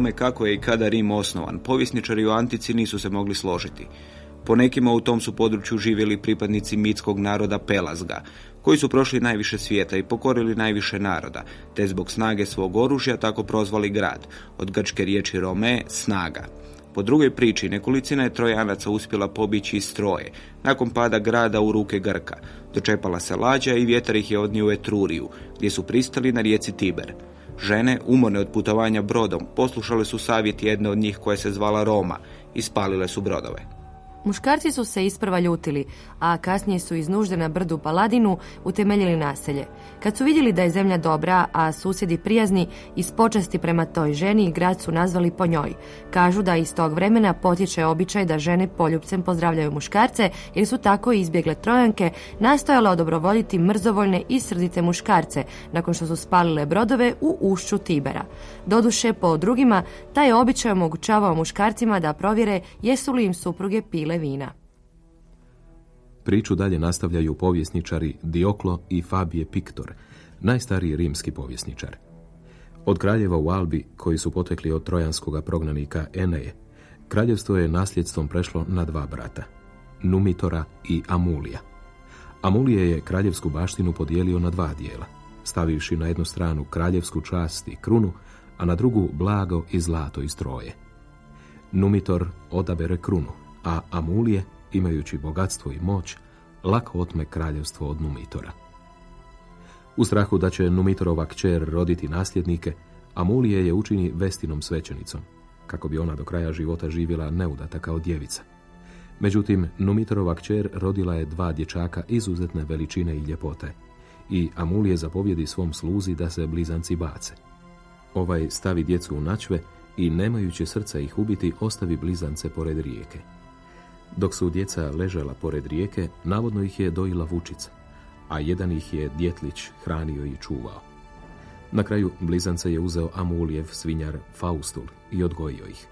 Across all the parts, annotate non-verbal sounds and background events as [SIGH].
Tome kako je i kada Rim osnovan, povjesničari u Antici nisu se mogli složiti. Po nekima u tom su području živjeli pripadnici mitskog naroda Pelazga, koji su prošli najviše svijeta i pokorili najviše naroda, te zbog snage svog oružja tako prozvali grad, od grčke riječi Rome, snaga. Po drugoj priči, nekolicina je Trojanaca uspjela pobići iz Troje, nakon pada grada u ruke Grka. Dočepala se lađa i vjetar ih je odnio u Etruriju, gdje su pristali na rijeci Tiber. Žene, umorne od putovanja brodom, poslušale su savjet jedne od njih koja se zvala Roma i spalile su brodove. Muškarci su se isprva ljutili, a kasnije su iz nužde na brdu Paladinu utemeljili naselje. Kad su vidjeli da je zemlja dobra, a susjedi prijazni, iz počasti prema toj ženi grad su nazvali po njoj. Kažu da iz tog vremena potječe običaj da žene poljubcem pozdravljaju muškarce, jer su tako izbjegle trojanke, nastojale odobrovoljiti mrzovoljne i srdite muškarce, nakon što su spalile brodove u ušću Tibera. Doduše, po drugima, taj običaj omogućavao muškarcima da provjere jesu li im supruge pile vina. Priču dalje nastavljaju povjesničari Dioklo i Fabije Piktor, najstariji rimski povjesničar. Od kraljeva u Albi, koji su potekli od trojanskog prognanika Eneje, kraljevstvo je nasljedstvom prešlo na dva brata, Numitora i Amulija. Amulije je kraljevsku baštinu podijelio na dva dijela, stavivši na jednu stranu kraljevsku čast i krunu, a na drugu blago i zlato iz troje. Numitor odabere krunu, a Amulije, imajući bogatstvo i moć, lako otme kraljevstvo od Numitora. U strahu da će Numitorova kćer roditi nasljednike, Amulije je učini Vestinom svećenicom, kako bi ona do kraja života živjela neudata kao djevica. Međutim, Numitorova kćer rodila je dva dječaka izuzetne veličine i ljepote, i Amulije zapovjedi svom sluzi da se blizanci bace. Ovaj stavi djecu u načve i nemajući srca ih ubiti, ostavi blizance pored rijeke. Dok su djeca ležala pored rijeke, navodno ih je dojila vučica, a jedan ih je djetlić hranio i čuvao. Na kraju blizance je uzeo Amulijev svinjar Faustul i odgojio ih.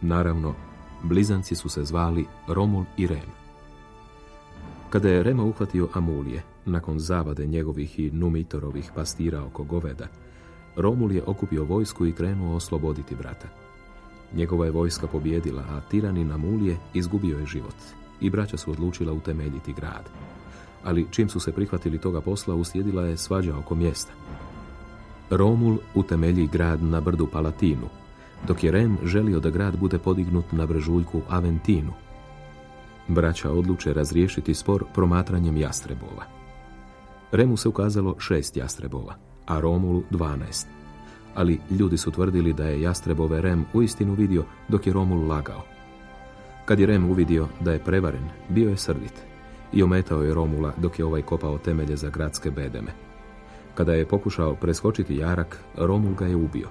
Naravno, blizanci su se zvali Romul i Rem. Kada je Rema uhvatio Amulije, nakon zavade njegovih i Numitorovih pastira oko goveda, Romul je okupio vojsku i krenuo osloboditi brata. Njegova je vojska pobjedila, a tiranin Amulije izgubio je život i braća su odlučila utemeljiti grad. Ali čim su se prihvatili toga posla, uslijedila je svađa oko mjesta. Romul utemelji grad na brdu Palatinu, dok je Rem želio da grad bude podignut na brežuljku Aventinu. Braća odluče razriješiti spor promatranjem jastrebova. Remu se ukazalo šest jastrebova, a Romulu dvanaest. Ali ljudi su tvrdili da je jastrebove Rem uistinu vidio dok je Romul lagao. Kad je Rem uvidio da je prevaren, bio je srdit i ometao je Romula dok je ovaj kopao temelje za gradske bedeme. Kada je pokušao preskočiti jarak, Romul ga je ubio.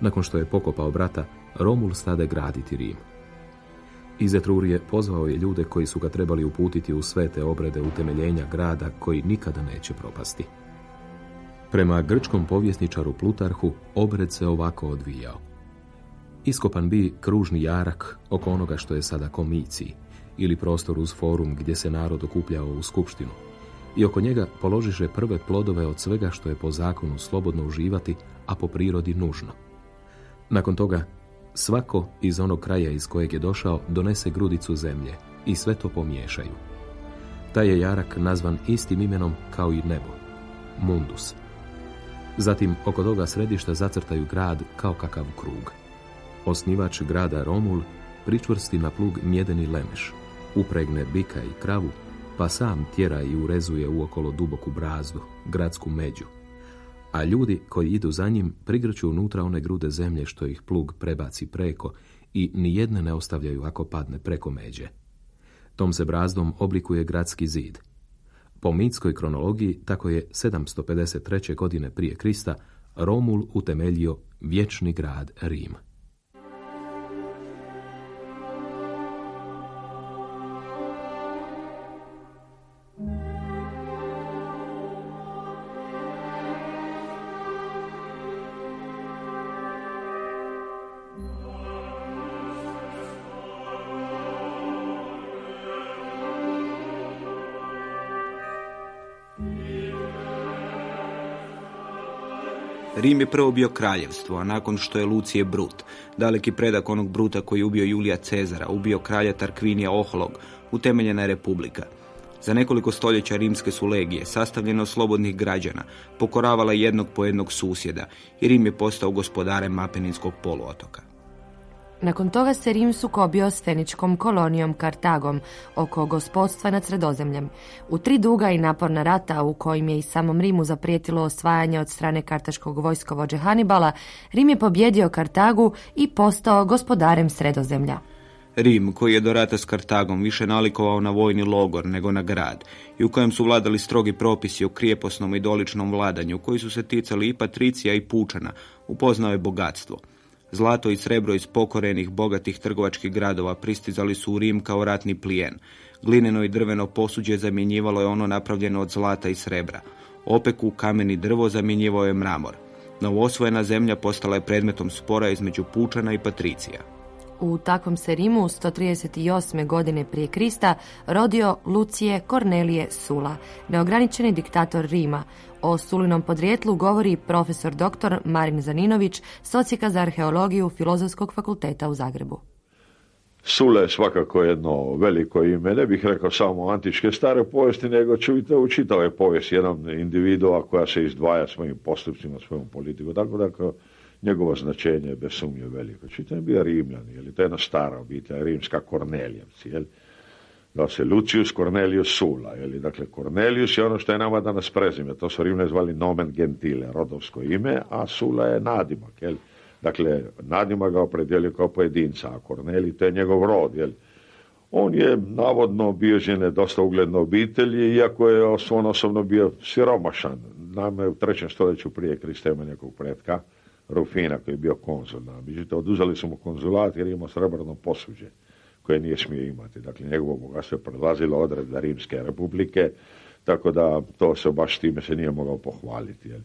Nakon što je pokopao brata, Romul stade graditi Rim. Iz Etrurije pozvao je ljude koji su ga trebali uputiti u sve te obrede utemeljenja grada koji nikada neće propasti. Prema grčkom povjesničaru Plutarhu, obred se ovako odvijao. Iskopan bi kružni jarak oko onoga što je sada komiciji, ili prostor uz forum gdje se narod okupljao u skupštinu, i oko njega položiše prve plodove od svega što je po zakonu slobodno uživati, a po prirodi nužno. Nakon toga Svako iz onog kraja iz kojeg je došao donese grudicu zemlje i sve to pomiješaju. Taj je jarak nazvan istim imenom kao i nebo, Mundus. Zatim oko toga središta zacrtaju grad kao kakav krug. Osnivač grada Romul pričvrsti na plug mjedeni lemeš, upregne bika i kravu, pa sam tjera i urezuje uokolo duboku brazdu, gradsku među. A ljudi koji idu za njim prigrću unutra one grude zemlje što ih plug prebaci preko i nijedne ne ostavljaju ako padne preko međe. Tom se brazdom oblikuje gradski zid. Po mitskoj kronologiji, tako je 753. godine prije Krista Romul utemeljio vječni grad Rim. Rim je prvo bio kraljevstvo, a nakon što je Lucije Brut, daleki predak onog Bruta koji je ubio Julija Cezara, ubio kralja Tarkvinija Oholog, utemeljena je republika. Za nekoliko stoljeća rimske su legije, sastavljene od slobodnih građana, pokoravala jednog po jednog susjeda i Rim je postao gospodarem Apeninskog poluotoka. Nakon toga se Rim sukobio s feničkom kolonijom Kartagom oko gospodstva nad sredozemljem. U tri duga i naporna rata u kojim je i samom Rimu zaprijetilo osvajanje od strane kartaškog vojskovođe Hanibala, Rim je pobjedio Kartagu i postao gospodarem sredozemlja. Rim, koji je do rata s Kartagom više nalikovao na vojni logor nego na grad i u kojem su vladali strogi propisi o krijeposnom i doličnom vladanju koji su se ticali i patricija i pučana, upoznao je bogatstvo – Zlato i srebro iz pokorenih, bogatih trgovačkih gradova pristizali su u Rim kao ratni plijen. Glineno i drveno posuđe zamjenjivalo je ono napravljeno od zlata i srebra. Opeku, kamen i drvo zamjenjivao je mramor. Novosvojena zemlja postala je predmetom spora između pučana i patricija. U takvom se Rimu 138. godine prije Krista rodio Lucije Kornelije Sula, neograničeni diktator Rima. O Sulinom podrijetlu govori profesor dr. Marin Zaninović, socijeka za arheologiju Filozofskog fakulteta u Zagrebu. Sula je svakako jedno veliko ime, ne bih rekao samo antičke stare povijesti, nego čujte u čitave povijesti jedan individua koja se izdvaja svojim postupcima, svojom politikom, tako da njegovo značenje je bez sumnje veliko. Čujte, je bio Rimljan, je to je jedna stara obitelj, rimska Kornelijevci, jel? da se Lucius Cornelius Sula, jeli, dakle Cornelius je ono što je nama danas prezime, to su Rimne zvali nomen gentile, rodovsko ime, a Sula je nadimak, jel. Dakle, nadimak ga opredjelio kao pojedinca, a Korneli to je njegov rod, jel. On je navodno bio žene dosta ugledne obitelji, iako je on osobno bio siromašan. Nama je u trećem stoljeću prije Krista ima nekog pretka, Rufina koji je bio konzul. Međutim, oduzeli su mu konzulat jer je imao srebrno posuđe koje nije smio imati. Dakle, njegovo bogatstvo je prelazilo odredba Rimske republike, tako da to se baš time se nije mogao pohvaliti. Jel.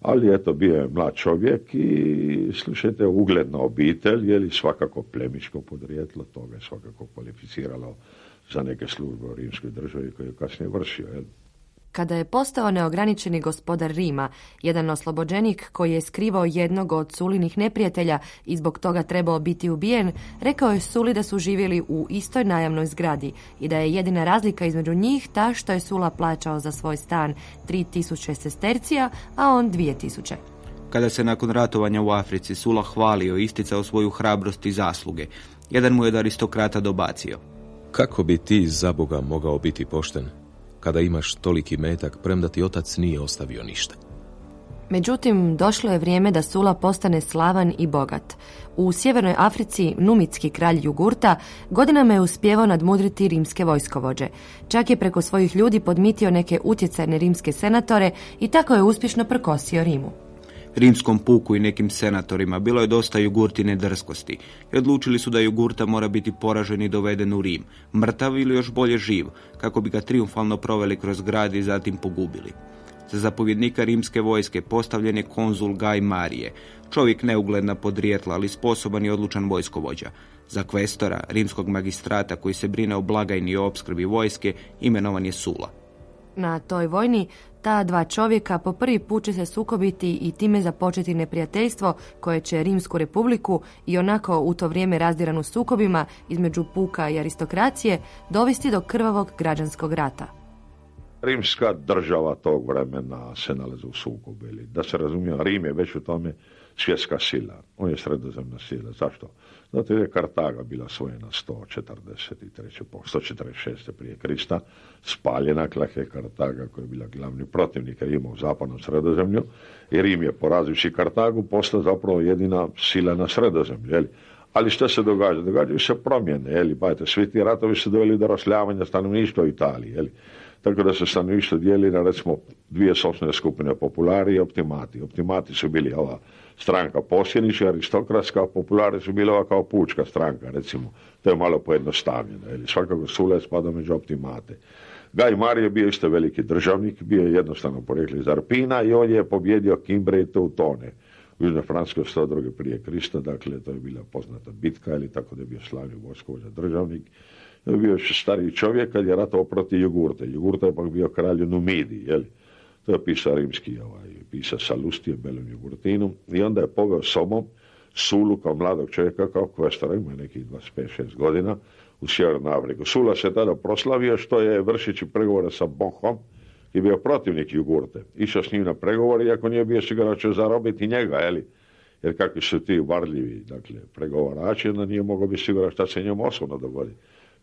Ali eto, bio je mlad čovjek i slušajte, ugledna obitelj, je li svakako plemičko podrijetlo, to ga je svakako kvalificiralo za neke službe u rimskoj državi koje je kasnije vršio. Jel. Kada je postao neograničeni gospodar Rima, jedan oslobođenik koji je skrivao jednog od Sulinih neprijatelja i zbog toga trebao biti ubijen, rekao je Suli da su živjeli u istoj najamnoj zgradi i da je jedina razlika između njih ta što je Sula plaćao za svoj stan 3000 sestercija, a on 2000. Kada se nakon ratovanja u Africi Sula hvalio i isticao svoju hrabrost i zasluge, jedan mu je od aristokrata dobacio. Kako bi ti za Boga mogao biti pošten? Kada imaš toliki metak, premda ti otac nije ostavio ništa. Međutim, došlo je vrijeme da Sula postane slavan i bogat. U sjevernoj Africi numitski kralj Jugurta godinama je uspjevao nadmudriti rimske vojskovođe. Čak je preko svojih ljudi podmitio neke utjecajne rimske senatore i tako je uspješno prkosio Rimu rimskom puku i nekim senatorima bilo je dosta jugurtine drskosti i odlučili su da jugurta mora biti poražen i doveden u Rim, mrtav ili još bolje živ, kako bi ga triumfalno proveli kroz grad i zatim pogubili. Za zapovjednika rimske vojske postavljen je konzul Gaj Marije, čovjek neugledna podrijetla, ali sposoban i odlučan vojskovođa. Za kvestora, rimskog magistrata koji se brine o blagajni i opskrbi vojske, imenovan je Sula. Na toj vojni ta dva čovjeka po prvi put će se sukobiti i time započeti neprijateljstvo koje će Rimsku republiku i onako u to vrijeme razdiranu sukobima između puka i aristokracije dovesti do krvavog građanskog rata. Rimska država tog vremena se nalazi u sukobu. Da se razumije, Rim je već u tome svjetska sila. On je sredozemna sila. Zašto? Zato je Kartaga bila svojena 143. 146. prije Krista, spaljena Klahe Kartaga koja je bila glavni protivnik Rima u zapadnom sredozemlju i Rim je porazivši Kartagu postao zapravo jedina sila na sredozemlju. Jeli? Ali što se događa? Događaju se promjene. Jeli? Bajte, svi ti ratovi su doveli do rasljavanja stanovništva u Italiji. Jeli? Tako da se stanovništvo dijeli na recimo dvije sopstvene skupine, populari i optimati. Optimati su bili ova stranka posjednička, aristokratska, populari su bili ova kao pučka stranka, recimo. To je malo pojednostavljeno. Ili svakako Sule spada među optimate. Gaj Marije je bio isto veliki državnik, bio je jednostavno porekli iz Arpina i on je pobjedio Kimbre i Teutone u Južnoj Francuskoj 102. prije Krista, dakle to je bila poznata bitka ili tako da je bio slavni vojskovođa državnik. To je bio još stariji čovjek kad je ratovao protiv Jugurte. Jugurta je pak bio kralj u Numidi, jeli? To je pisao rimski ovaj, pisa Salustije, Belom Jugurtinom i onda je poveo sobom Sulu kao mladog čovjeka, kao kvestora, ima nekih 25-6 godina, u Sjevernu Afriku. Sula se tada proslavio što je vršići pregovore sa Bohom, i bio protivnik Jugurte. Išao s njim na pregovor, iako nije bio siguran će zarobiti njega, eli? Jer kakvi su ti varljivi, dakle, pregovarači, onda nije mogao biti siguran šta se njemu osobno dogodi.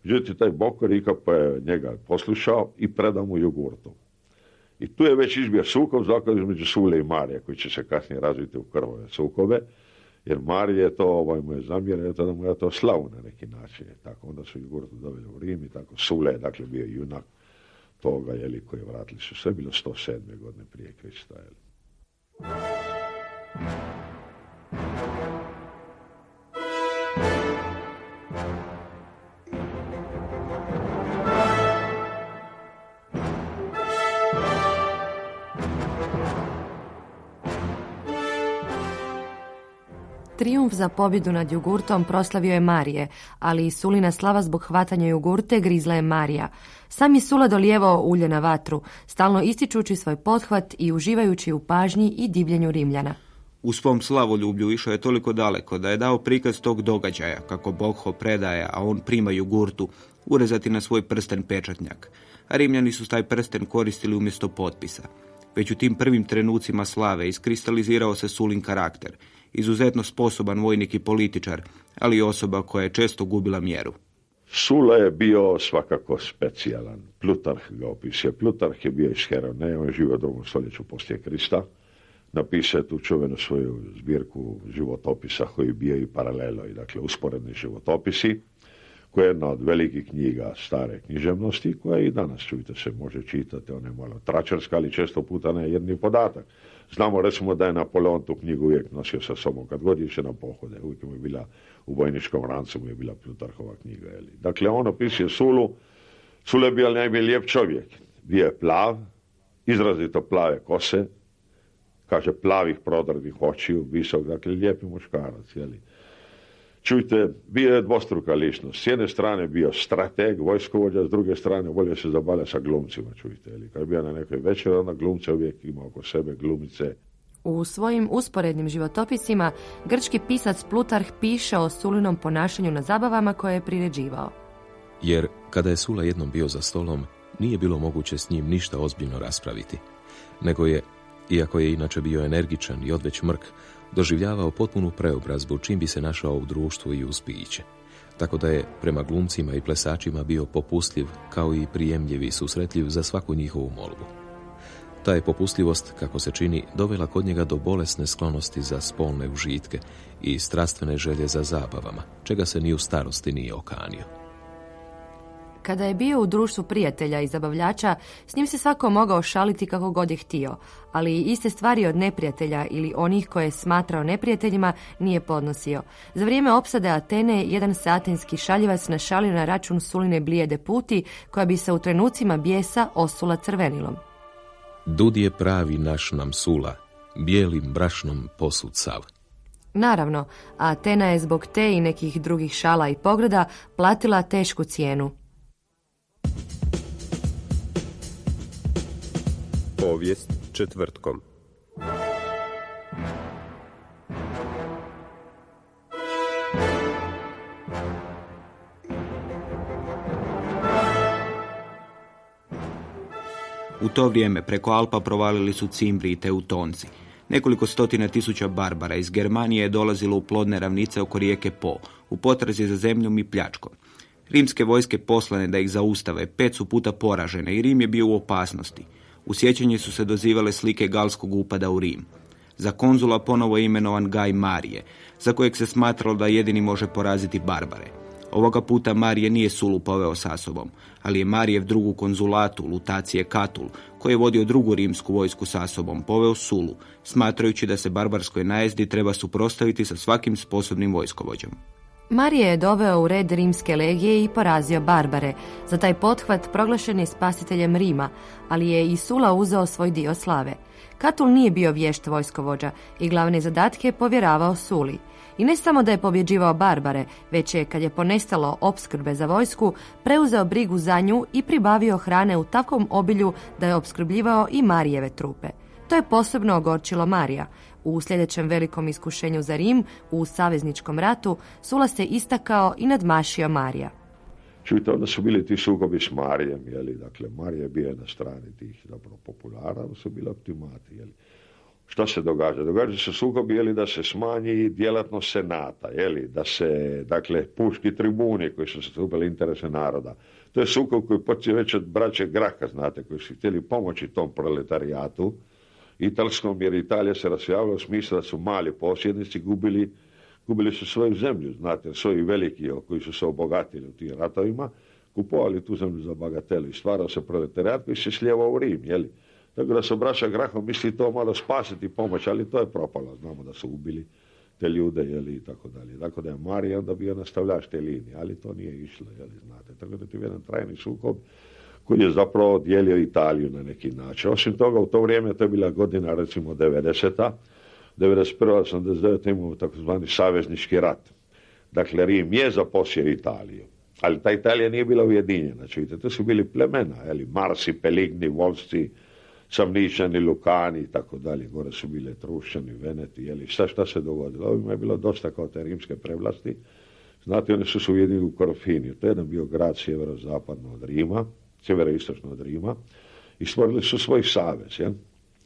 Međutim, taj Bokor pa je njega poslušao i predao mu Jugurtu. I tu je već izbio sukob zakon između Sule i Marije, koji će se kasnije razviti u krvove sukobe, jer Marije je to, ovaj mu je zamjera, to da mu je to slavu na neki način. Tako onda su Jugurtu doveli u Rim i tako Sule je dakle bio junak toga, jeli, koji vratili su sve, bilo 107. godine prije Krista. Trijumf za pobjedu nad jugurtom proslavio je Marije, ali i Sulina slava zbog hvatanja jugurte grizla je Marija. Sam je Sula dolijevao ulje na vatru, stalno ističući svoj pothvat i uživajući u pažnji i divljenju Rimljana. U svom slavoljublju išao je toliko daleko da je dao prikaz tog događaja, kako Bogho predaje, a on prima jugurtu, urezati na svoj prsten pečatnjak. A Rimljani su taj prsten koristili umjesto potpisa. Već u tim prvim trenucima slave iskristalizirao se Sulin karakter – izuzetno sposoban vojnik i političar, ali i osoba koja je često gubila mjeru. Sula je bio svakako specijalan. Plutarh ga opisuje. Plutarh je bio iz Herone, on je živio u drugom stoljeću poslije Krista. Napisao je tu čuvenu svoju zbirku životopisa koji bio i paralelo i dakle usporedni životopisi koja je jedna od velikih knjiga stare književnosti koja i danas čujte se može čitati, ona je malo tračarska, ali često puta ne jedni podatak. Znamo recimo da je Napoleon tu knjigu uvijek nosio sa sobom, kad god išao na pohode, uvijek mu je bila u vojničkom rancu mu je bila Plutarhova knjiga. Jeli. Dakle, on opisuje Sulu, Sula je bio najbolji lijep čovjek, bio je plav, izrazito plave kose, kaže plavih prodrvih očiju, visok, dakle lijepi muškarac, jeli. Čujte, bio je dvostruka ličnost. S jedne strane bio strateg, vojskovođa, s druge strane volio se zabavlja sa glumcima, čujte. Ili kad je bio na nekoj večeri, onda glumce uvijek ima oko sebe glumice. U svojim usporednim životopisima grčki pisac Plutarh piše o Sulinom ponašanju na zabavama koje je priređivao. Jer kada je Sula jednom bio za stolom, nije bilo moguće s njim ništa ozbiljno raspraviti, nego je, iako je inače bio energičan i odveć mrk, doživljavao potpunu preobrazbu čim bi se našao u društvu i uz piće. Tako da je prema glumcima i plesačima bio popustljiv kao i prijemljiv i susretljiv za svaku njihovu molbu. Ta je popustljivost, kako se čini, dovela kod njega do bolesne sklonosti za spolne užitke i strastvene želje za zabavama, čega se ni u starosti nije okanio. Kada je bio u društvu prijatelja i zabavljača, s njim se svako mogao šaliti kako god je htio, ali iste stvari od neprijatelja ili onih koje je smatrao neprijateljima nije podnosio. Za vrijeme opsade Atene, jedan satinski šaljivac našalio na račun suline blijede puti, koja bi se u trenucima bijesa osula crvenilom. Dud je pravi naš nam sula, bijelim brašnom posud sav. Naravno, Atena je zbog te i nekih drugih šala i pograda platila tešku cijenu. Povijest četvrtkom. U to vrijeme preko Alpa provalili su Cimbri i Teutonci. Nekoliko stotina tisuća barbara iz Germanije je dolazilo u plodne ravnice oko rijeke Po, u potrazi za zemljom i pljačkom. Rimske vojske poslane da ih zaustave, pet su puta poražene i Rim je bio u opasnosti. U sjećanju su se dozivale slike galskog upada u Rim. Za konzula ponovo je imenovan Gaj Marije, za kojeg se smatralo da jedini može poraziti barbare. Ovoga puta Marije nije Sulu poveo sa sobom, ali je Marijev drugu konzulatu, Lutacije Katul, koji je vodio drugu rimsku vojsku sa sobom, poveo Sulu, smatrajući da se barbarskoj najezdi treba suprostaviti sa svakim sposobnim vojskovođom. Marije je doveo u red rimske legije i porazio barbare. Za taj pothvat proglašen je spasiteljem Rima, ali je i Sula uzeo svoj dio slave. Katul nije bio vješt vojskovođa i glavne zadatke je povjeravao Suli. I ne samo da je pobjeđivao barbare, već je, kad je ponestalo opskrbe za vojsku, preuzeo brigu za nju i pribavio hrane u takvom obilju da je opskrbljivao i Marijeve trupe. To je posebno ogorčilo Marija. U sljedećem velikom iskušenju za Rim, u savezničkom ratu, Sula se istakao i nadmašio Marija. Čujte, onda su bili ti sukobi s Marijem, jeli, dakle, Marija je bio na strani tih zapravo populara, ali su bili optimati, jeli. Šta se događa? Događa se sukobi, jeli, da se smanji djelatnost senata, jeli, da se, dakle, puški tribuni koji su stupili interese naroda. To je sukob koji počeo već od braće Graka, znate, koji su htjeli pomoći tom proletarijatu, italskom, jer Italija se rasvjavala u smislu da su mali posjednici gubili, gubili su svoju zemlju, znate, svoji veliki koji su se obogatili u tim ratovima, kupovali tu zemlju za bagatelu i stvarao se proletarijat koji se slijevao u Rim, jeli. Tako da se braća Grahom misli to malo spasiti pomoć, ali to je propalo. Znamo da su ubili te ljude, jeli, i tako dalje. Tako da je Marija onda bio nastavljač te linije, ali to nije išlo, jeli, znate. Tako da je jedan trajni sukob koji je zapravo dijelio Italiju na neki način. Osim toga, u to vrijeme, to je bila godina, recimo, 90. 91. 89. imamo takozvani saveznički rat. Dakle, Rim je zaposio Italiju, ali ta Italija nije bila ujedinjena. Znači, to su bili plemena, jeli, Marsi, Peligni, Volsci, Samničani, Lukani i tako dalje. Gore su bile Trušćani, Veneti, jeli, šta šta se dogodilo. Ovima je bilo dosta kao te rimske prevlasti. Znate, oni su se ujedinili u Korfiniju. To je jedan bio grad sjeverozapadno od Rima, sjeveroistočno od Rima i stvorili su svoj savez, ja?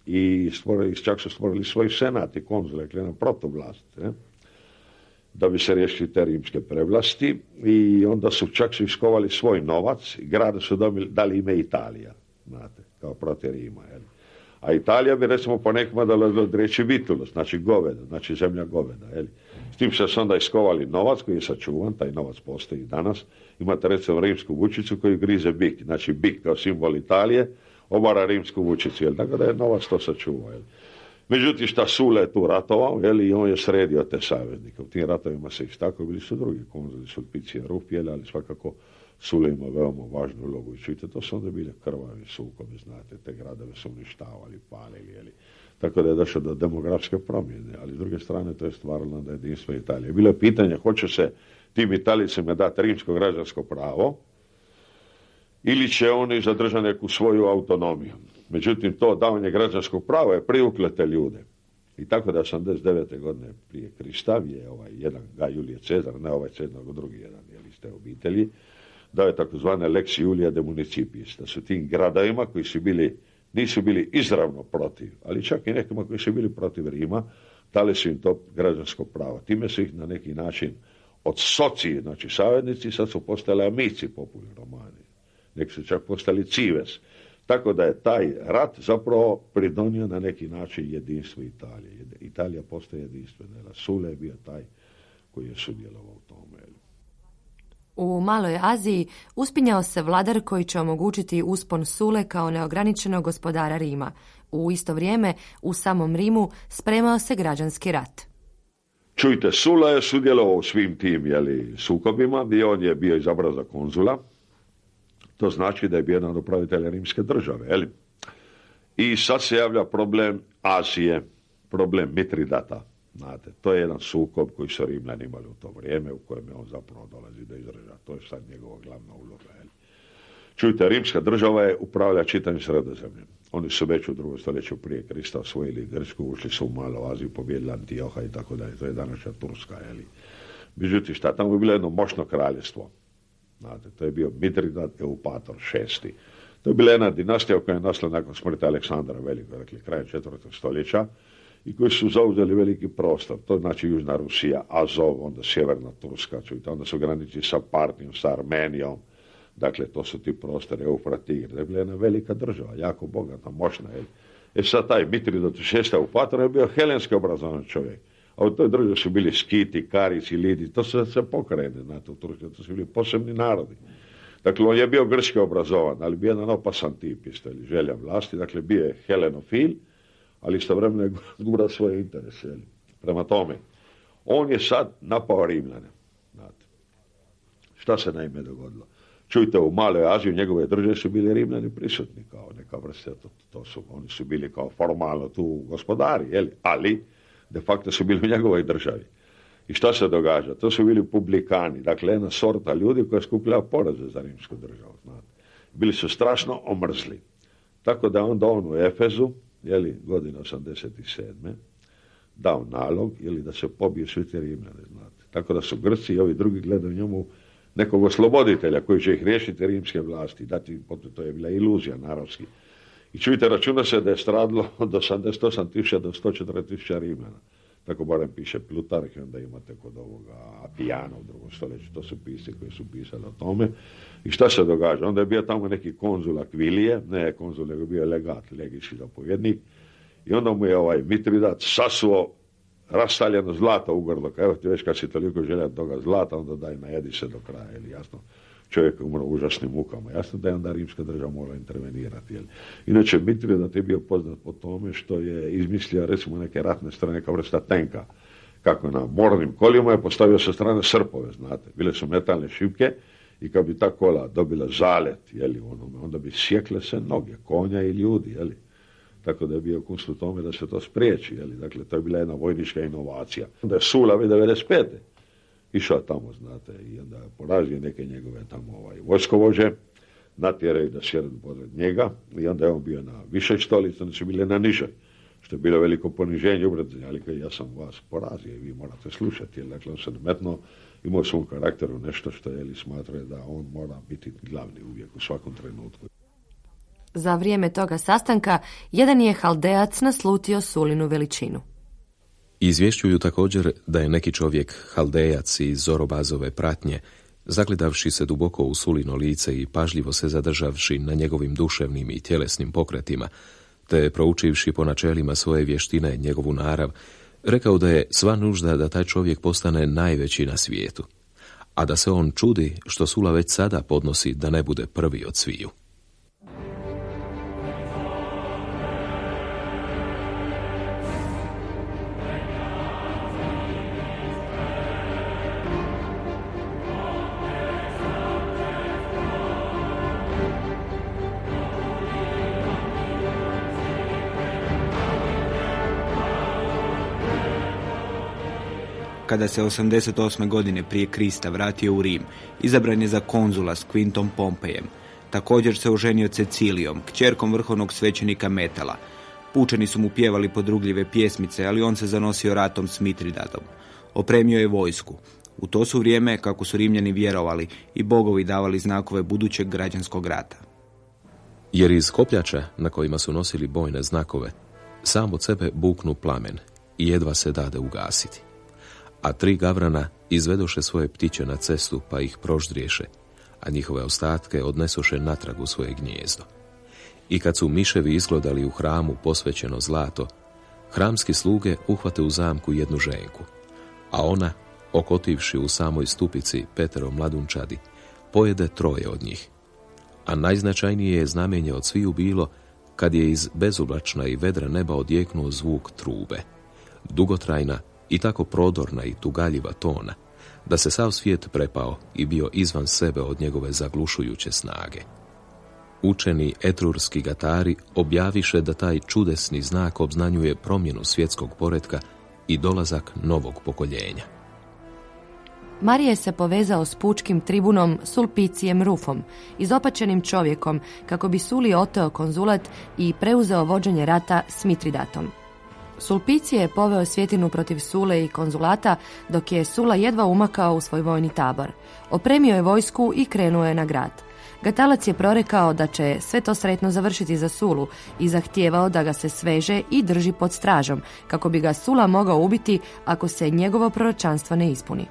I stvorili, čak su stvorili svoj senat i konzul, rekli na protovlast, ja? da bi se riješili te rimske prevlasti i onda su čak su iskovali svoj novac i grada su dobili, dali ime Italija, znate, kao protiv Rima, jel? A Italija bi recimo po nekima dala od riječi vitulus, znači goveda, znači zemlja goveda, jel? S tim se onda iskovali novac koji je sačuvan, taj novac postoji danas. Imate recimo rimsku vučicu koju grize bik, znači bik kao simbol Italije, obara rimsku vučicu, jel? Tako da je novac to sačuvao, jel? Međutim, šta Sule je tu ratovao, jel? I on je sredio te saveznike. U tim ratovima se tako bili su drugi konzuli, Sulpicija Rup, jel? Ali svakako Sule ima veoma važnu ulogu. I čujte, to su onda bile krvavi sukobi, znate, te gradove su uništavali, palili, jeli. Tako da je došlo do demografske promjene, ali s druge strane to je stvaralo da jedinstvo Italije. Bilo je pitanje hoće se tim Italijcima dati rimsko građansko pravo ili će oni zadržati neku svoju autonomiju. Međutim, to davanje građanskog prava je privuklo te ljude. I tako da 89. godine prije Krista je ovaj jedan Gaj Julije Cezar, ne ovaj Cezar, nego drugi jedan, jel, iz te obitelji, dao je takozvane Lex Julia de Municipis, da su tim gradovima koji su bili, nisu bili izravno protiv, ali čak i nekima koji su bili protiv Rima, dali su im to građansko pravo. Time su ih na neki način od soci, znači savednici, sad su postali amici populi romani. Nek su čak postali cives. Tako da je taj rat zapravo pridonio na neki način jedinstvo Italije. Italija postaje jedinstvena. Sule je bio taj koji je sudjelovao u tome. U Maloj Aziji uspinjao se vladar koji će omogućiti uspon Sule kao neograničenog gospodara Rima. U isto vrijeme, u samom Rimu spremao se građanski rat. Čujte, Sula je sudjelovao u svim tim jeli, sukobima i on je bio izabran za konzula. To znači da je bio jedan od upravitelja rimske države. Jeli? I sad se javlja problem Azije, problem Mitridata. Znate, to je jedan sukob koji su Rimljani imali u to vrijeme u kojem je on zapravo dolazi do izražaja. To je sad njegova glavna uloga. Jel? Čujte, rimska država je upravlja čitavim sredozemljem. Oni su već u drugom stoljeću prije Krista osvojili Grčku, ušli su u Malu Aziju, pobjedili Antioha i tako dalje. To je današnja Turska, jeli. Međutim, šta tamo je bilo jedno moćno kraljevstvo. Znate, to je bio Mitridat Eupator šesti. To je bila jedna dinastija koja je nasla nakon smrti Aleksandra Velikog, dakle krajem četvrtog stoljeća i koji su zauzeli veliki prostor. To znači Južna Rusija, Azov, onda Sjeverna Turska, čujte, onda su granici sa Partijom, sa Armenijom, Dakle, to su ti prostori Eufrat. To je bila jedna velika država, jako bogata, moćna. Je. E sad taj Mitridat šesta u Patru je bio helenski obrazovan čovjek. A u toj državi su bili skiti, karici, lidi, to su se pokrene, znate, u Turskoj, to su bili posebni narodi. Dakle, on je bio grčki obrazovan, ali bio jedan opasan tip, isto, želja vlasti, dakle, bio je helenofil, ali istovremeno je gura svoje interese. Jel. Prema tome, on je sad napao Rimljane. Znate. Šta se naime dogodilo? Čujte, u Maloj Aziji njegove države su bili Rimljani prisutni kao neka vrsta, to, to, su, oni su bili kao formalno tu gospodari, jeli? ali de facto su bili u njegovoj državi. I šta se događa? To su bili publikani, dakle jedna sorta ljudi koja je skupljala poraze za rimsku državu. Znate. Bili su strašno omrzli. Tako da onda on u Efezu, jeli, godine 87. dao nalog, jeli, da se pobije svi ti Rimljani, znate. Tako da su Grci i ovi drugi gledaju njemu nekog osloboditelja koji će ih riješiti rimske vlasti. Dati, to je bila iluzija naravski. I čujte, računa se da je stradilo od 88 tisuća do 104 tisuća Rimljana. Tako barem piše Plutarh, onda imate kod ovoga Apijana u drugom stoljeću, to su pisci koji su pisali o tome. I šta se događa? Onda je bio tamo neki konzul Akvilije, ne konzul, nego bio legat, legijski zapovjednik. I onda mu je ovaj Mitridat sasuo rastaljeno zlato u grlo. Evo ti već kad si toliko želja toga zlata, onda daj najedi se do kraja. Ili jasno, čovjek je umro užasnim mukama. Jasno da je onda rimska država mora intervenirati. Jel? Inače, da je bio poznat po tome što je izmislio recimo neke ratne strane, neka vrsta tenka. Kako na mornim kolima je postavio sa strane srpove, znate. Bile su metalne šipke i kad bi ta kola dobila zalet, jeli, onome, onda bi sjekle se noge, konja i ljudi, jeli. Tako da je bio kunst u tome da se to spriječi. Jeli? Dakle, to je bila jedna vojnička inovacija. Onda je Sulavi 95. Išao tamo, znate, i onda porazio neke njegove tamo ovaj, vojskovođe, natjeraju da sjednu pored njega i onda je on bio na višoj stolici, onda su bili na nižoj. Što je bilo veliko poniženje ubrzanje, ali kad ja sam vas porazio i vi morate slušati, jer dakle on se nametno imao u svom karakteru nešto što je li smatraju da on mora biti glavni uvijek u svakom trenutku. Za vrijeme toga sastanka, jedan je haldejac naslutio Sulinu veličinu. Izvješćuju također da je neki čovjek haldejac iz Zorobazove pratnje, zagledavši se duboko u Sulino lice i pažljivo se zadržavši na njegovim duševnim i tjelesnim pokretima, te proučivši po načelima svoje vještine njegovu narav, rekao da je sva nužda da taj čovjek postane najveći na svijetu, a da se on čudi što Sula već sada podnosi da ne bude prvi od sviju. Kada se 88. godine prije Krista vratio u Rim, izabran je za konzula s Quintom Pompejem. Također se oženio Cecilijom, kćerkom vrhovnog svećenika Metala. Pučani su mu pjevali podrugljive pjesmice, ali on se zanosio ratom s Mitridadom. Opremio je vojsku. U to su vrijeme, kako su Rimljani vjerovali, i bogovi davali znakove budućeg građanskog rata. Jer iz kopljača na kojima su nosili bojne znakove, sam od sebe buknu plamen i jedva se dade ugasiti a tri gavrana izvedoše svoje ptiće na cestu pa ih proždriješe, a njihove ostatke odnesoše natrag u svoje gnjezdo. I kad su miševi izglodali u hramu posvećeno zlato, hramski sluge uhvate u zamku jednu ženku, a ona, okotivši u samoj stupici Petero mladunčadi, pojede troje od njih. A najznačajnije je znamenje od sviju bilo kad je iz bezublačna i vedra neba odjeknuo zvuk trube, dugotrajna i tako prodorna i tugaljiva tona, da se sav svijet prepao i bio izvan sebe od njegove zaglušujuće snage. Učeni etrurski gatari objaviše da taj čudesni znak obznanjuje promjenu svjetskog poretka i dolazak novog pokoljenja. Marije se povezao s pučkim tribunom Sulpicijem Rufom, izopačenim čovjekom, kako bi Suli oteo konzulat i preuzeo vođenje rata s Mitridatom. Sulpicije je poveo svjetinu protiv Sule i konzulata, dok je Sula jedva umakao u svoj vojni tabor. Opremio je vojsku i krenuo je na grad. Gatalac je prorekao da će sve to sretno završiti za Sulu i zahtijevao da ga se sveže i drži pod stražom, kako bi ga Sula mogao ubiti ako se njegovo proročanstvo ne ispuni.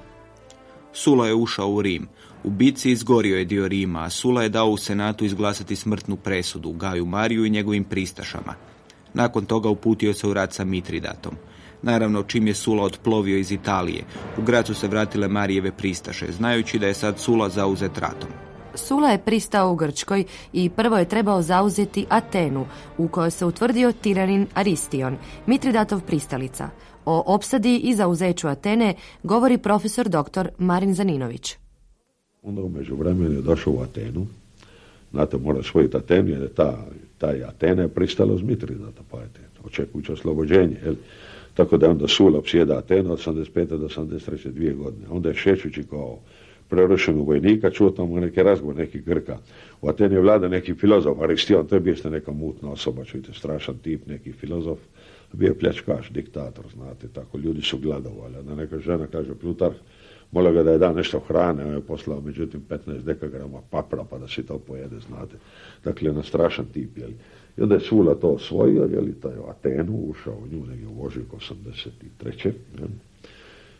Sula je ušao u Rim. U bici izgorio je dio Rima, a Sula je dao u Senatu izglasati smrtnu presudu Gaju Mariju i njegovim pristašama. Nakon toga uputio se u rat sa Mitridatom. Naravno, čim je Sula otplovio iz Italije, u grad su se vratile Marijeve pristaše, znajući da je sad Sula zauzet ratom. Sula je pristao u Grčkoj i prvo je trebao zauzeti Atenu, u kojoj se utvrdio tiranin Aristion, Mitridatov pristalica. O opsadi i zauzeću Atene govori profesor dr. Marin Zaninović. Onda umeđu vremenu je došao u Atenu. Znate, mora svojiti Atenu jer je ta, taj Atena je pristala uz Mitridata, pa je očekujući oslobođenje. Jel? Tako da je onda Sula psijeda Atenu od 85. do 83. dvije godine. Onda je šećući kao prerušenog vojnika, čuo tamo neki razgovor nekih Grka. U Ateni je vlada neki filozof, Aristion, to je bio neka mutna osoba, čujte, strašan tip, neki filozof, bio pljačkaš, diktator, znate, tako, ljudi su gladovali. Da neka žena kaže, Plutar, molio ga da je da nešto hrane, on je poslao, međutim, 15 dekagrama papra, pa da si to pojede, znate. Dakle, jedan strašan tip, jeli. I onda je Sula to osvojio, jeli, taj u Atenu, ušao u nju negdje u ožujku 83. Jeli.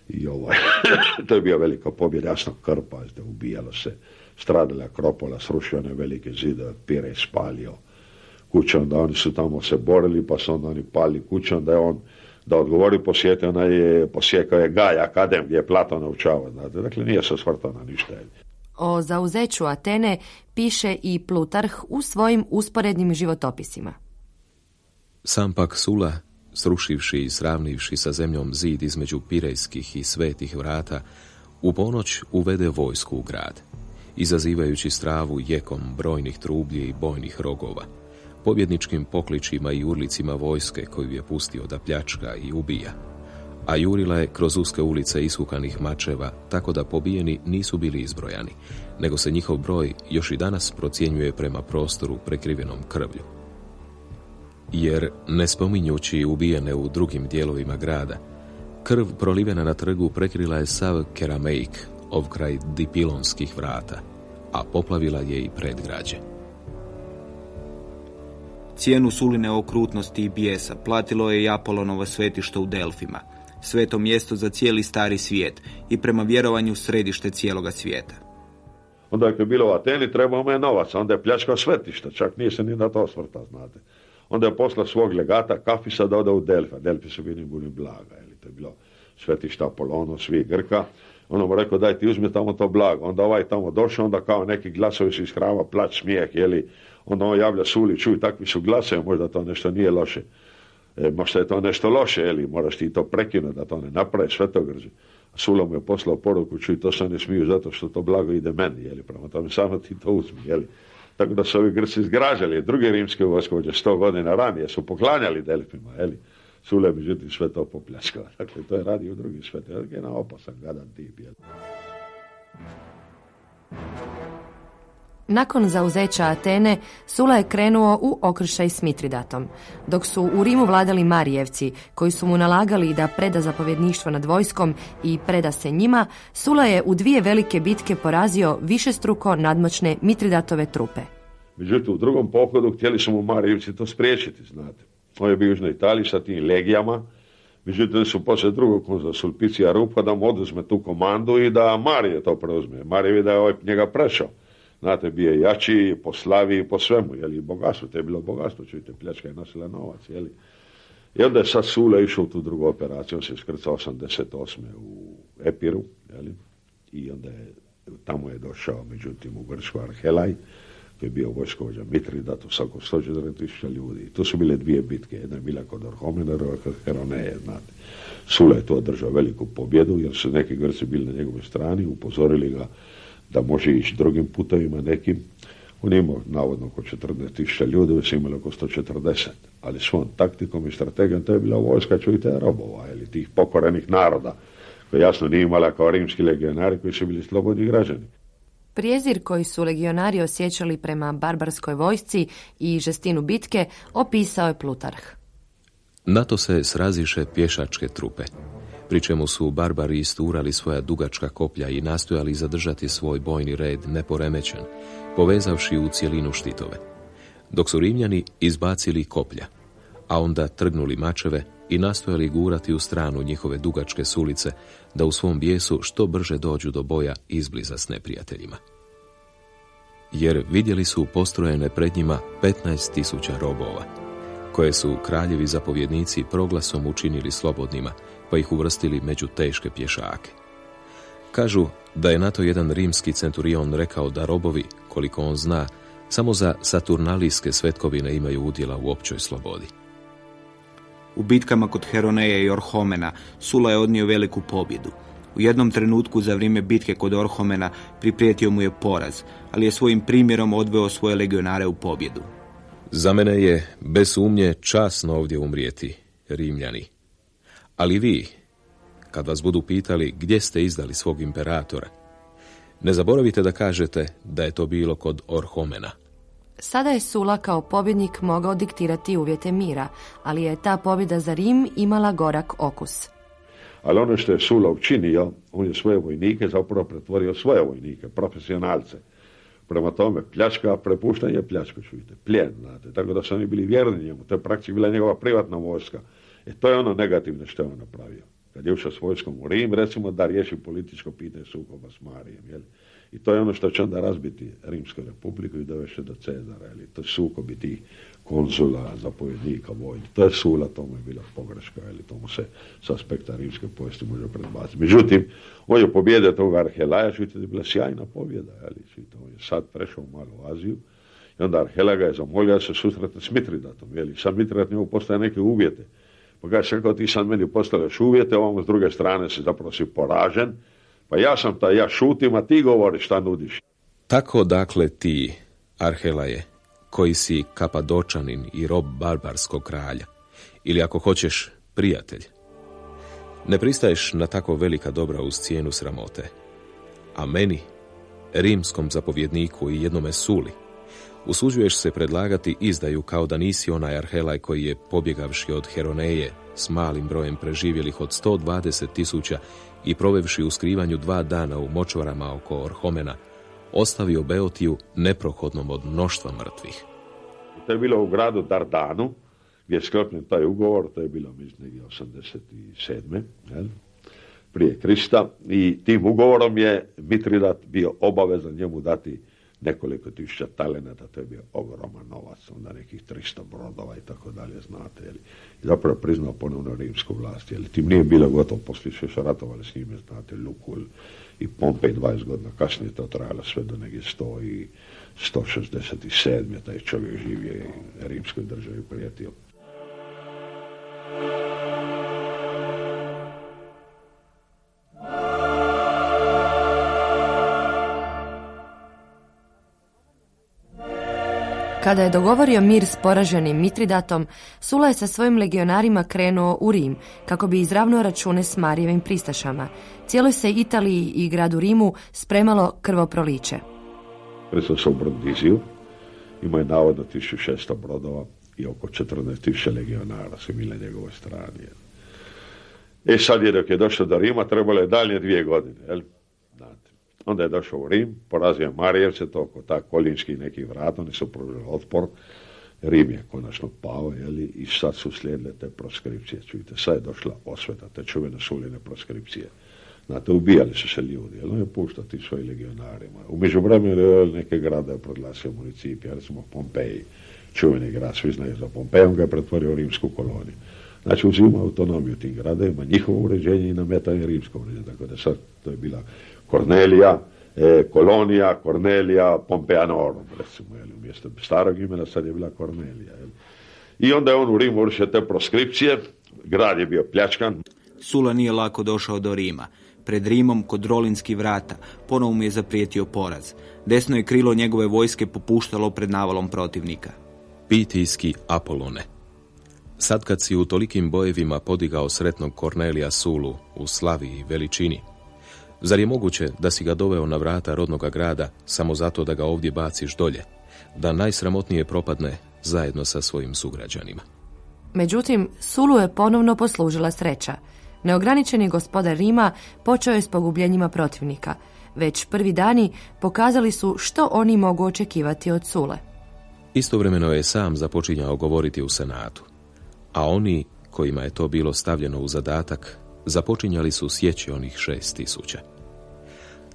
I ovaj, [LAUGHS] to je bio velika pobjeda, jasno krv, pazite, ubijalo se, stradala Akropola, srušio one velike zide, Pire spalio kuće, onda oni su tamo se borili, pa su onda oni pali kuće, onda je on, da odgovori posjetio, ona je, posjekao je Gaj Akadem, gdje je Platon naučava, znate, dakle nije se osvrtao na ništa. O zauzeću Atene piše i Plutarh u svojim usporednim životopisima. Sam pak Sula srušivši i sravnivši sa zemljom zid između pirejskih i svetih vrata, u ponoć uvede vojsku u grad, izazivajući stravu jekom brojnih trublje i bojnih rogova, pobjedničkim pokličima i urlicima vojske koju je pustio da pljačka i ubija. A jurila je kroz uske ulice iskukanih mačeva, tako da pobijeni nisu bili izbrojani, nego se njihov broj još i danas procjenjuje prema prostoru prekrivenom krvlju jer, ne spominjući ubijene u drugim dijelovima grada, krv prolivena na trgu prekrila je sav keramejk, kraj dipilonskih vrata, a poplavila je i predgrađe. Cijenu suline okrutnosti i bijesa platilo je i Apolonovo svetište u Delfima, sveto mjesto za cijeli stari svijet i prema vjerovanju središte cijeloga svijeta. Onda je bilo u Ateni, trebao mu je novac, onda je pljačkao svetište, čak nije se ni na to osvrtao, znate. Onda je poslao svog legata Kafisa da ode u Delfa. Delfi su bili buni blaga, ili to je bilo svetišta Apolono, svi Grka. Ono mu rekao, daj ti uzmi tamo to blago. Onda ovaj tamo došao, onda kao neki glasovi su iz hrama, plać, smijeh, jeli. Onda on javlja Suli, čuj, takvi su glasovi, možda to nešto nije loše. E, možda je to nešto loše, jeli, moraš ti to prekinuti, da to ne napravi, sve to grži. Sula mu je poslao poruku, čuj, to se ne smiju zato što to blago ide meni, jeli, prema tome samo ti to uzmi, jeli. Tako da su ovi Grci zgražali. Druge rimske vojskovođe sto godina ranije su poklanjali Delfima, eli. Sule, međutim, sve to popljačkao. [LAUGHS] Dakle, to je radio u drugim. Dakle, jedan opasan, gadan tip. Jel. Nakon zauzeća Atene, Sula je krenuo u okršaj s Mitridatom. Dok su u Rimu vladali Marijevci, koji su mu nalagali da preda zapovjedništvo nad vojskom i preda se njima, Sula je u dvije velike bitke porazio višestruko nadmoćne Mitridatove trupe. Međutim, u drugom pohodu htjeli su mu Marijevci to spriječiti, znate. On je bio u Južnoj Italiji sa tim legijama, međutim su poslije drugog konza Sulpicija Rupa da mu oduzme tu komandu i da Marije to preuzme. Marije je da je ovaj njega prešao. Znate, bio je jači po slavi po svemu, jeli, bogatstvo, to je bilo bogatstvo, čujte, pljačka je nosila novac, jeli. I onda je sad Sula išao u tu drugu operaciju, on se iskrcao 88. u Epiru, jeli, i onda je, tamo je došao, međutim, u Grčku Arhelaj, to je bio vojskovođa Mitridat, u svako 140 ljudi. To su bile dvije bitke, jedna je bila kod Orhomena, druga kod Heroneje, znate. Sula je to održao veliku pobjedu, jer su neki Grci bili na njegovoj strani, upozorili ga da može ići drugim putovima nekim. On imao navodno oko 14.000 ljudi, već imali oko 140, ali svom taktikom i strategijom to je bila vojska, čujte, robova ili tih pokorenih naroda To jasno nije imala kao rimski legionari koji su bili slobodni građani. Prijezir koji su legionari osjećali prema barbarskoj vojsci i žestinu bitke opisao je Plutarh. Na to se sraziše pješačke trupe, pri čemu su barbari isturali svoja dugačka koplja i nastojali zadržati svoj bojni red neporemećen, povezavši u cijelinu štitove, dok su Rimljani izbacili koplja, a onda trgnuli mačeve i nastojali gurati u stranu njihove dugačke sulice da u svom bijesu što brže dođu do boja izbliza s neprijateljima. Jer vidjeli su postrojene pred njima 15.000 robova, koje su kraljevi zapovjednici proglasom učinili slobodnima, pa ih uvrstili među teške pješake. Kažu da je na to jedan rimski centurion rekao da robovi, koliko on zna, samo za saturnalijske svetkovine imaju udjela u općoj slobodi. U bitkama kod Heroneje i Orhomena Sula je odnio veliku pobjedu. U jednom trenutku za vrijeme bitke kod Orhomena priprijetio mu je poraz, ali je svojim primjerom odveo svoje legionare u pobjedu. Za mene je, bez sumnje, časno ovdje umrijeti, Rimljani. Ali vi, kad vas budu pitali gdje ste izdali svog imperatora, ne zaboravite da kažete da je to bilo kod Orhomena. Sada je Sula kao pobjednik mogao diktirati uvjete mira, ali je ta pobjeda za Rim imala gorak okus. Ali ono što je Sula učinio, on je svoje vojnike zapravo pretvorio svoje vojnike, profesionalce. Prema tome, pljačka, prepuštanje, pljačka, čujte, plijen, znate. Tako da su oni bili vjerni njemu. To je praktički bila njegova privatna vojska. E to je ono negativno što je on napravio. Kad je ušao s vojskom u Rim, recimo da riješi političko pitanje sukoba s Marijem, jel? I to je ono što će onda razbiti Rimsku republiku i dovesti do Cezara, ili to je sukobi tih konzula, zapovjednika vojni. To je sula, to mu je bila pogreška, ili to se s aspekta rimske povijesti može predbaciti. Međutim, on je pobjede toga Arhelaja, što je bila sjajna pobjeda, ali on je sad prešao u Aziju, i onda Arhela ga je zamolio da se susretne s Mitridatom, jeli, sad Mitridat njemu postaje neke uvjete. Pa ga je rekao, ti sad meni postavljaš uvjete, ovamo s druge strane si zapravo si poražen, pa ja sam taj, ja šutim, a ti govori šta nudiš. Tako dakle ti, Arhelaje, koji si kapadočanin i rob barbarskog kralja, ili ako hoćeš, prijatelj. Ne pristaješ na tako velika dobra uz cijenu sramote. A meni, rimskom zapovjedniku i jednome suli, usuđuješ se predlagati izdaju kao da nisi onaj Arhelaj koji je pobjegavši od Heroneje s malim brojem preživjelih od 120 tisuća i provevši u skrivanju dva dana u močvarama oko Orhomena, ostavio Beotiju neprohodnom od mnoštva mrtvih. To je bilo u gradu Dardanu, gdje je sklopljen taj ugovor, to je bilo mislim negdje 87. Jel? prije Krista i tim ugovorom je Mitridat bio obavezan njemu dati nekoliko tisuća talenata, to je bio ogroman novac, onda nekih 300 brodova i tako dalje, znate, jel? I zapravo priznao ponovno rimsku vlast, jel? Tim nije bilo gotovo, poslije su još ratovali s njime, znate, Lukul i Pompej 20 godina kasnije to trajalo sve do negdje 100 i 167. taj čovjek živio i rimskoj državi prijetio. Kada je dogovorio mir s poraženim Mitridatom, Sula je sa svojim legionarima krenuo u Rim, kako bi izravno račune s Marijevim pristašama. Cijeloj se Italiji i gradu Rimu spremalo krvoproliće. Presto se u Brondiziju, ima je navodno 1600 brodova i oko 14.000 legionara su bili na njegovoj strani. E sad je dok je došao do Rima, trebalo je dalje dvije godine. Jel? Onda je došao u Rim, porazio Marijevce, to oko ta kolinski neki vrat, oni su pružili otpor. Rim je konačno pao, jeli, i sad su slijedile te proskripcije. Čujte, sad je došla osveta, te čuvene suline proskripcije. Znate, ubijali su se ljudi, jel, on je puštao ti svojim legionarima. U međuvremenu je neke grade proglasio municipija, recimo Pompeji, čuveni grad, svi znaju za Pompeji, on ga je pretvorio u rimsku koloniju. Znači uzima autonomiju tim gradovima, njihovo uređenje i nametanje rimsko uređenje. Tako da sad to je bila Kornelija, e, Kolonija, Kornelija, Pompeanorum, recimo, jel, umjesto starog imena sad je bila Kornelija. Jel. I onda je on u Rimu vršio te proskripcije, grad je bio pljačkan. Sula nije lako došao do Rima. Pred Rimom, kod Rolinski vrata, ponovo mu je zaprijetio poraz. Desno je krilo njegove vojske popuštalo pred navalom protivnika. Pitijski Apolone. Sad kad si u tolikim bojevima podigao sretnog Kornelija Sulu u slavi i veličini, zar je moguće da si ga doveo na vrata rodnoga grada samo zato da ga ovdje baciš dolje, da najsramotnije propadne zajedno sa svojim sugrađanima? Međutim, Sulu je ponovno poslužila sreća. Neograničeni gospodar Rima počeo je s pogubljenjima protivnika. Već prvi dani pokazali su što oni mogu očekivati od Sule. Istovremeno je sam započinjao govoriti u senatu, a oni kojima je to bilo stavljeno u zadatak započinjali su sjeći onih šest tisuća.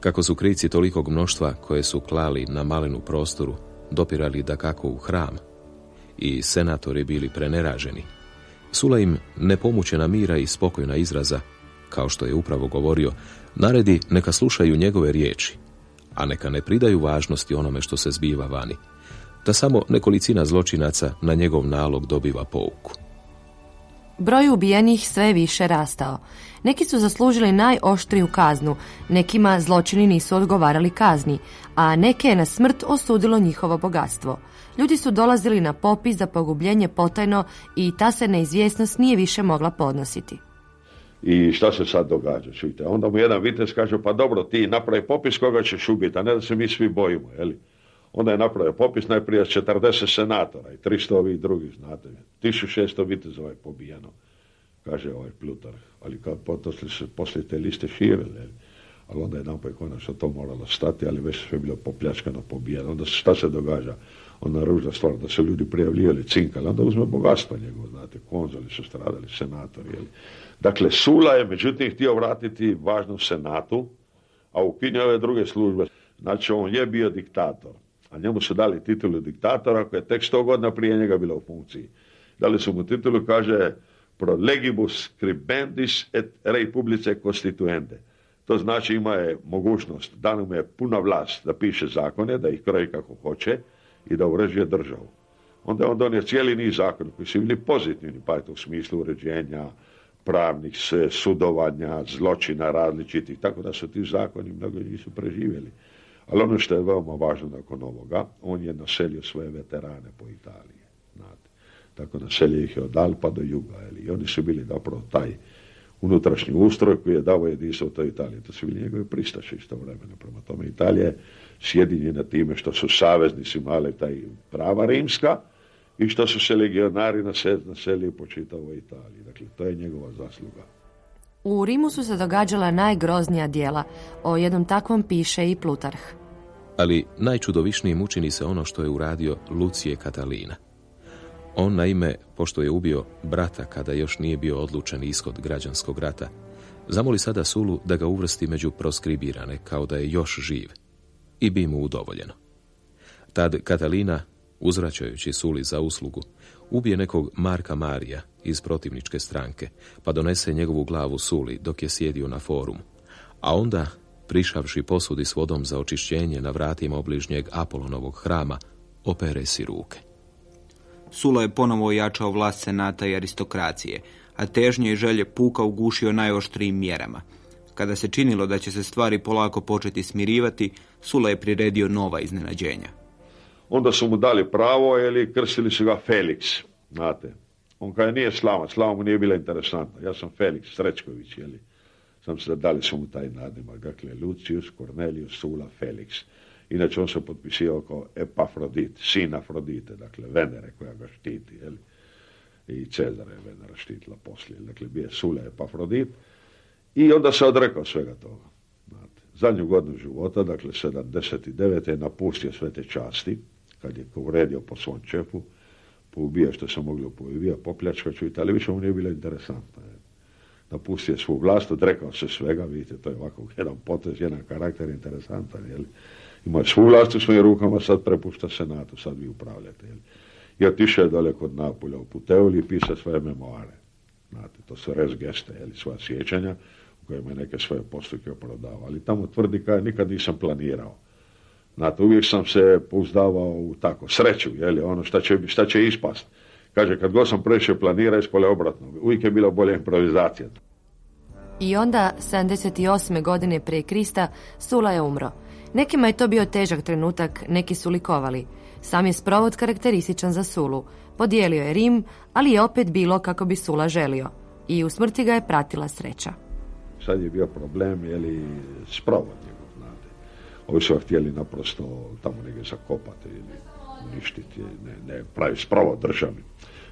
Kako su krici tolikog mnoštva koje su klali na malenu prostoru dopirali da kako u hram i senatori bili preneraženi, Sula im nepomućena mira i spokojna izraza, kao što je upravo govorio, naredi neka slušaju njegove riječi, a neka ne pridaju važnosti onome što se zbiva vani, da samo nekolicina zločinaca na njegov nalog dobiva pouku. Broj ubijenih sve više rastao. Neki su zaslužili najoštriju kaznu, nekima zločini nisu odgovarali kazni, a neke je na smrt osudilo njihovo bogatstvo. Ljudi su dolazili na popis za pogubljenje potajno i ta se neizvjesnost nije više mogla podnositi. I šta se sad događa, čujte? Onda mu jedan vitez kaže, pa dobro, ti napravi popis koga ćeš ubiti, a ne da se mi svi bojimo, jeli? Onda je napravio popis najprije 40 senatora i 300 ovih drugih, znate. 1600 vitezova je pobijeno, kaže ovaj Plutar. Ali kad poslije se poslije te liste širile, ali onda je napoj konačno to moralo stati, ali već sve bilo popljačkano, pobijeno. Onda šta se događa? Ona ružna stvar da se ljudi prijavljivali cinkali, onda uzme bogatstvo njegov, znate, konzoli su stradali, senatori, jel? Dakle, Sula je međutim htio vratiti važnost senatu, a ukinio ove druge službe. Znači, on je bio diktator a njemu su dali titulu diktatora koja je tek sto godina prije njega bila u funkciji. Dali su mu titulu, kaže, pro legibus scribendis et republice constituende. To znači ima je mogućnost, da mu je puna vlast da piše zakone, da ih kroji kako hoće i da uređuje državu. Onda je on donio cijeli niz zakona koji su bili pozitivni, pa je to u smislu uređenja pravnih sudovanja, zločina različitih, tako da su ti zakoni mnogo nisu preživjeli. Ali ono što je veoma važno nakon ovoga, on je naselio svoje veterane po Italiji. Tako naselio ih je od Alpa do Juga. I oni su bili zapravo taj unutrašnji ustroj koji je dao jedinstvo u toj Italiji. To su bili njegove pristaše istovremeno. Prema tome Italija je sjedinjena time što su saveznici male taj prava rimska i što su se legionari naselili po čitavoj Italiji. Dakle, to je njegova zasluga. U Rimu su se događala najgroznija dijela. O jednom takvom piše i Plutarh. Ali najčudovišnijim učini se ono što je uradio Lucije Katalina. On, naime, pošto je ubio brata kada još nije bio odlučen ishod građanskog rata, zamoli sada Sulu da ga uvrsti među proskribirane, kao da je još živ. I bi mu udovoljeno. Tad Katalina, uzvraćajući Suli za uslugu, ubije nekog Marka Marija iz protivničke stranke, pa donese njegovu glavu Suli dok je sjedio na forumu. A onda, prišavši posudi s vodom za očišćenje na vratima obližnjeg Apolonovog hrama, opere si ruke. Sula je ponovo ojačao vlast senata i aristokracije, a težnje i želje puka ugušio najoštrijim mjerama. Kada se činilo da će se stvari polako početi smirivati, Sula je priredio nova iznenađenja. Onda su mu dali pravo, ili krstili su ga Felix, znate. On kaže, nije Slava, Slava mu nije bila interesantna. Ja sam Felix Srećković, jeli. Sam se dali su mu taj nadimak. Dakle, Lucius Cornelius Sula Felix. Inače, on se potpisivao kao Epafrodit, sin Afrodite, dakle, Venere koja ga štiti, jeli. I Cezara je Venera štitila poslije. Dakle, bio je Sula Epafrodit. I onda se odrekao svega toga. Znate. Zadnju godinu života, dakle 79. je napustio sve te časti, kad je uredio po svom čefu, poubija što se moglo poubija, popljačka čujte, ali više mu nije bilo interesantno. Je. Napustio svu vlast, odrekao se svega, vidite, to je ovako jedan potez, jedan karakter interesantan, jel? Ima svu vlast u svojim rukama, sad prepušta senatu, sad vi upravljate, jel? I otišao je dole kod Napulja u Puteoli i pisao svoje memoare. Znate, to su res geste, jel, svoja sjećanja, u kojima je neke svoje postupke prodavao. Ali tamo tvrdi kaj nikad nisam planirao. Znate, uvijek sam se pouzdavao u tako sreću, jeli, ono šta će, šta će ispast. Kaže, kad god sam previše planira, ispole obratno. Uvijek je bila bolja improvizacija. I onda, 78. godine prije Krista, Sula je umro. Nekima je to bio težak trenutak, neki su likovali. Sam je sprovod karakterističan za Sulu. Podijelio je Rim, ali je opet bilo kako bi Sula želio. I u smrti ga je pratila sreća. Sad je bio problem, je li, sprovod njegov, znate. Ovi su htjeli naprosto tamo negdje zakopati ili uništiti, ne, ne pravi sprovod državni.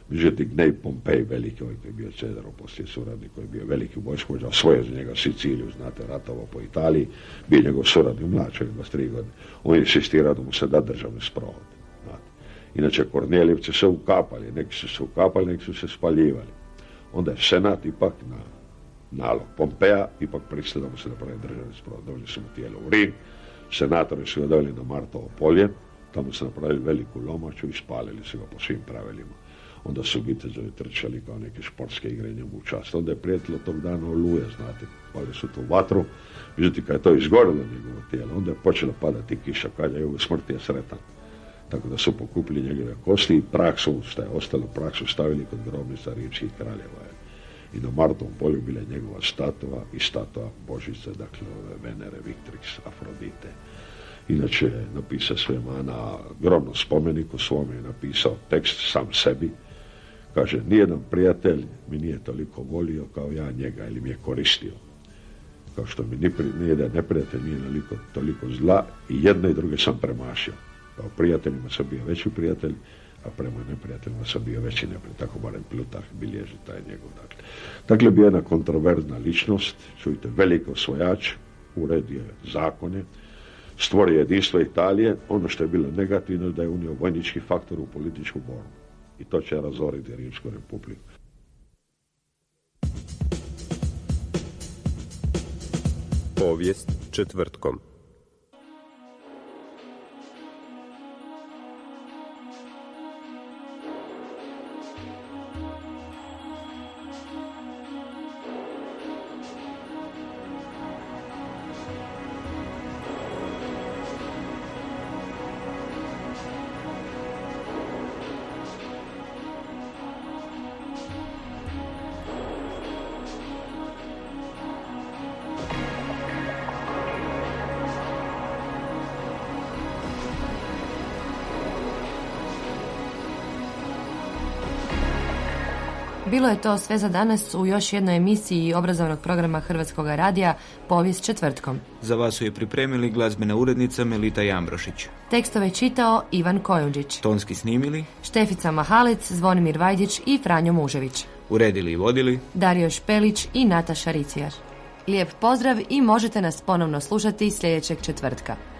Međutim, Gnej Pompej, veliki ovaj koji je bio Cezarov poslije suradnik, koji je bio veliki vojskovođa, osvojio za njega Siciliju, znate, ratovao po Italiji, bio njegov suradnik, čovjek, 23 godine. On je insistirao da mu se da državni sprovod. Znate. Inače, Kornelijevci se ukapali, neki su se ukapali, neki su se spaljivali. Onda je Senat ipak na nalog Pompeja, ipak pristao da mu se napravi državni sprovod. Doveli su mu tijelo u Rim, senatori su ga doveli na Martovo polje, tamo su napravili veliku lomaču i spalili su ga po svim pravilima onda su vitezovi trčali kao neke športske igre njemu u. Onda je prijetilo tog dana oluje, znate, pali su tu vatru, međutim kad je to izgorilo njegovo tijelo, onda je počela padati kiša, kad je u smrti je sretan. Tako da su pokupili njegove kosti i praksu, šta je ostalo, praksu stavili kod grobnica rimskih kraljeva. I na Martovom polju bila je njegova statua i statua Božice, dakle ove Venere, Victrix, Afrodite. Inače, napisao svema na grobnom spomeniku svome je napisao tekst sam sebi, Kaže, nijedan prijatelj mi nije toliko volio kao ja njega ili mi je koristio. Kao što mi nijedan neprijatelj nije toliko, toliko zla i jedne i druge sam premašio. Kao prijateljima sam bio veći prijatelj, a prema neprijateljima sam bio veći neprijatelj. Tako barem Plutarh bilježi taj njegov. Dakle, dakle bio jedna kontroverzna ličnost, čujte, veliko osvojač, uredio zakone, stvorio jedinstvo Italije, ono što je bilo negativno da je unio vojnički faktor u političku borbu i to će razoriti Rimsku republiku. Povijest četvrtkom. Bilo je to sve za danas u još jednoj emisiji obrazovnog programa Hrvatskog radija Povijest četvrtkom. Za vas su je pripremili glazbena urednica Melita Jambrošić. Tekstove čitao Ivan Kojundžić. Tonski snimili Štefica Mahalec, Zvonimir Vajdić i Franjo Mužević. Uredili i vodili Dario Špelić i Nataša Ricijar. Lijep pozdrav i možete nas ponovno slušati sljedećeg četvrtka.